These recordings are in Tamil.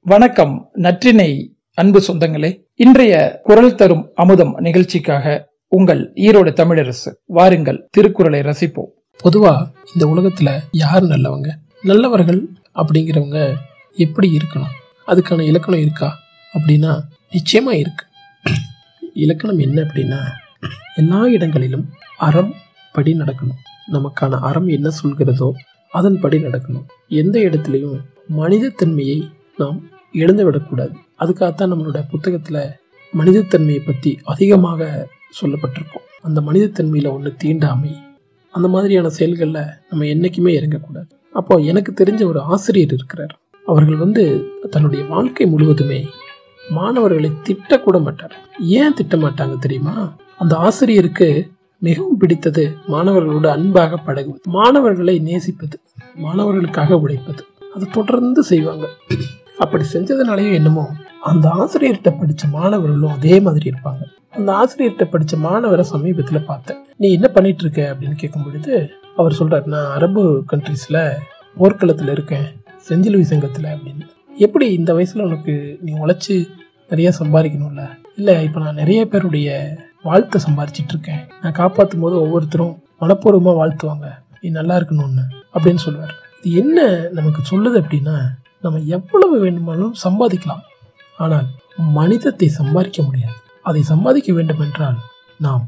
வணக்கம் நற்றினை அன்பு சொந்தங்களே. இன்றைய குரல் தரும் அமுதம் நிகழ்ச்சிக்காக உங்கள் ஈரோடு தமிழரசு வாருங்கள் திருக்குறளை ரசிப்போம். பொதுவா இந்த உலகத்துல யார் நல்லவங்க? நல்லவர்கள் அப்படிங்கிறவங்க எப்படி இருக்கணும்? அதுக்கான இலக்கணம் இருக்கா? அப்படின்னா நிச்சயமா இருக்கு. இலக்கணம் என்ன அப்படின்னா எல்லா இடங்களிலும் அறம் படி நடக்கணும். நமக்கான அறம் என்ன சொல்கிறதோ அதன்படி நடக்கணும். எந்த இடத்துலையும் மனிதத்தன்மையை நாம் இழந்து விடக்கூடாது அதுக்காகத்தான் நம்மளோட புத்தகத்தில் மனிதத்தன்மையை பற்றி அதிகமாக சொல்லப்பட்டிருக்கோம். அந்த மனிதத்தன்மையில் ஒன்று தீண்டாமை அந்த மாதிரியான செயல்களில் நம்ம என்றைக்குமே இறங்கக்கூடாது. அப்போ எனக்கு தெரிஞ்ச ஒரு ஆசிரியர் இருக்கிறார். அவர்கள் வந்து தன்னுடைய வாழ்க்கை முழுவதுமே மாணவர்களை திட்டக்கூட மாட்டார். ஏன் திட்ட மாட்டாங்க தெரியுமா? அந்த ஆசிரியருக்கு மிகவும் பிடித்தது மாணவர்களோட அன்பாக பழகுவது. மாணவர்களை நேசிப்பது மாணவர்களுக்காக உழைப்பது அதை தொடர்ந்து செய்வாங்க. அப்படி செஞ்சதுனாலயும் என்னமோ அந்த ஆசிரியர்கிட்ட படிச்ச மாணவர்களும் அதே மாதிரி இருப்பாங்க. அந்த ஆசிரியர்கிட்ட படித்த மாணவரை சமீபத்தில் பார்த்தேன். நீ என்ன பண்ணிட்டு இருக்க அப்படின்னு கேட்கும் பொழுது அவர் சொல்றாரு நான் அரபு கண்ட்ரீஸில் போர்க்களத்தில் இருக்கேன் செஞ்சிலுவை சங்கத்தில் அப்படின்னு. எப்படி இந்த வயசில் உனக்கு நீ உழைச்சி நிறைய சம்பாதிக்கணும்ல? இல்லை இப்போ நான் நிறைய பேருடைய வாழ்த்தை சம்பாதிச்சிட்டு இருக்கேன். நான் காப்பாற்றும் போது ஒவ்வொருத்தரும் மனப்பூர்வமா வாழ்த்துவாங்க. நீ நல்லா இருக்கணும்னு அப்படின்னு சொல்லுவார். இது என்ன நமக்கு சொல்லுது அப்படின்னா நம்ம எவ்வளவு வேண்டுமானாலும் சம்பாதிக்கலாம். ஆனால் மனிதத்தை சம்பாதிக்க முடியாது. அதை சம்பாதிக்க வேண்டும் என்றால் நாம்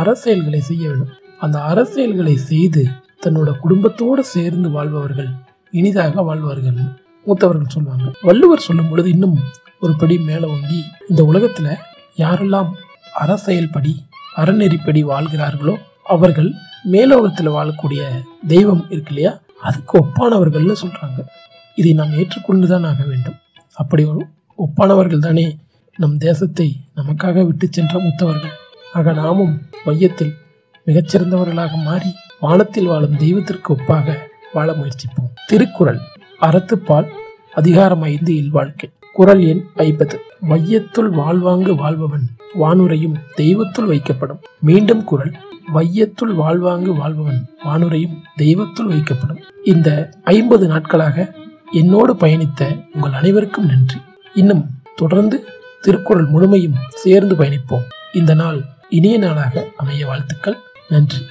அரசியல்களை செய்ய வேண்டும். அந்த அரசியல்களை செய்து தன்னோட குடும்பத்தோடு சேர்ந்து வாழ்பவர்கள் இனிதாக வாழ்வார்கள் மூத்தவர்கள் சொல்லுவாங்க. வள்ளுவர் சொல்லும் பொழுது இன்னும் ஒரு படி மேல வாங்கி இந்த உலகத்துல யாரெல்லாம் அரசெயல்படி அறநெறிப்படி வாழ்கிறார்களோ அவர்கள் மேலோகத்துல வாழக்கூடிய தெய்வம் இருக்கு இல்லையா? அதுக்கு ஒப்பானவர்கள்னு சொல்றாங்க. இதை நாம் ஏற்றுக்கொண்டுதான் ஆக வேண்டும். அப்படி ஒப்பானவர்கள் தானே நம் தேசத்தை நமக்காக விட்டு சென்ற முத்தவர்கள். ஆக நாமும் மையத்தில் மிகச்சிறந்தவர்களாக மாறி வானத்தில் வாழும் தெய்வத்திற்கு ஒப்பாக வாழ முயற்சிப்போம். திருக்குறள் அறத்துப்பால் அதிகாரம் ஐந்து இல்வாழ்க்கை குரல் எண் ஐம்பது. வையத்துள் வாழ்வாங்கு வாழ்பவன் வானுரையும் தெய்வத்துள் வைக்கப்படும். மீண்டும் குரல் வையத்துள் வாழ்வாங்கு வாழ்பவன் வானுரையும் தெய்வத்துள் வைக்கப்படும். இந்த ஐம்பது நாட்களாக என்னோடு பயணித்த உங்கள் அனைவருக்கும் நன்றி. இன்னும் தொடர்ந்து திருக்குறள் முழுமையும் சேர்ந்து பயணிப்போம். இந்த நாள் இனிய நாளாக அமைய வாழ்த்துக்கள். நன்றி.